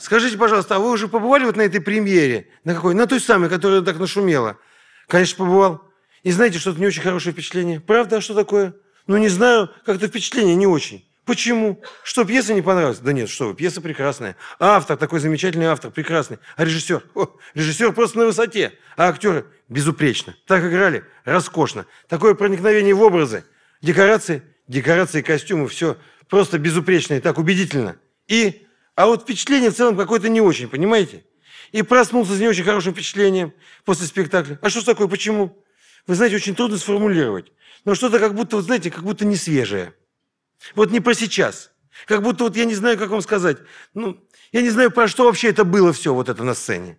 Скажите, пожалуйста, а вы уже побывали вот на этой премьере? На какой? На той самой, которая так нашумела? Конечно, побывал. И знаете, что-то не очень хорошее впечатление. Правда? А что такое? Ну, не знаю, как-то впечатление не очень. Почему? Что, пьеса не понравилась? Да нет, что вы, пьеса прекрасная. Автор, такой замечательный автор, прекрасный. А режиссер? О, режиссер просто на высоте. А актеры? Безупречно. Так играли? Роскошно. Такое проникновение в образы. Декорации? Декорации, костюмы, все просто безупречно и так убедительно. И, а вот впечатление в целом какое-то не очень, понимаете? И проснулся с не очень хорошим впечатлением после спектакля. А что такое, почему? Вы знаете, очень трудно сформулировать. Но что-то как будто, вот знаете, как будто не свежее. Вот не про сейчас. Как будто вот я не знаю, как вам сказать. Ну, я не знаю, про что вообще это было все вот это на сцене.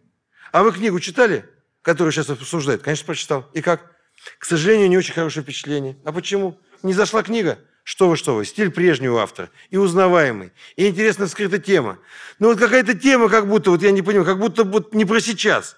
А вы книгу читали, которую сейчас обсуждают? Конечно, прочитал. И как? К сожалению, не очень хорошее впечатление. А почему? Не зашла книга? Что вы, что вы, стиль прежнего автора, и узнаваемый, и интересно вскрыта тема. Но вот какая-то тема как будто, вот я не понимаю, как будто вот не про сейчас.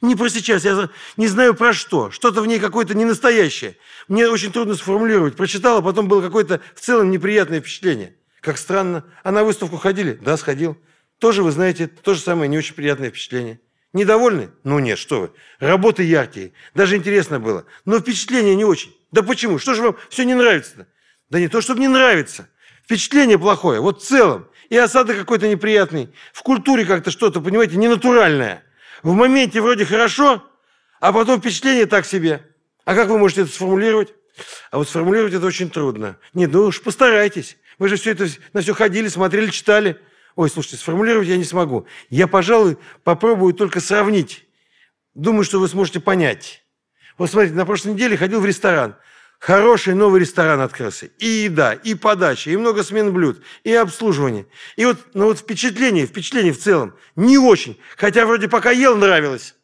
Не про сейчас, я не знаю про что. Что-то в ней какое-то ненастоящее. Мне очень трудно сформулировать. Прочитал, а потом было какое-то в целом неприятное впечатление. Как странно. А на выставку ходили? Да, сходил. Тоже, вы знаете, то же самое не очень приятное впечатление. Недовольны? Ну нет, что вы. Работы яркие. Даже интересно было. Но впечатление не очень. Да почему? Что же вам все не нравится-то? Да не то, чтобы не нравится. Впечатление плохое. Вот в целом. И осадок какой-то неприятный. В культуре как-то что-то, понимаете, ненатуральное. В моменте вроде хорошо, а потом впечатление так себе. А как вы можете это сформулировать? А вот сформулировать это очень трудно. Нет, ну уж постарайтесь. Вы же все это на все ходили, смотрели, читали. Ой, слушайте, сформулировать я не смогу. Я, пожалуй, попробую только сравнить. Думаю, что вы сможете понять. Вот смотрите, на прошлой неделе ходил в ресторан. Хороший новый ресторан открылся. И еда, и подача, и много смен блюд, и обслуживание. И вот, ну вот впечатление, впечатление в целом не очень. Хотя вроде пока ел, нравилось.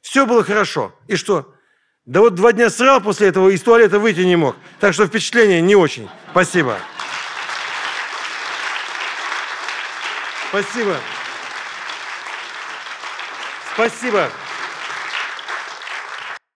Все было хорошо. И что? Да вот два дня срал после этого, из туалета выйти не мог. Так что впечатление не очень. Спасибо. Спасибо. Спасибо.